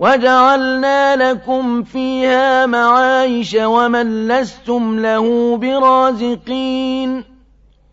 وَجَعَلْنَا لَكُمْ فِيهَا مَعَايِشَ وَمَن لَّسْتُمْ لَهُ بِرَازِقِينَ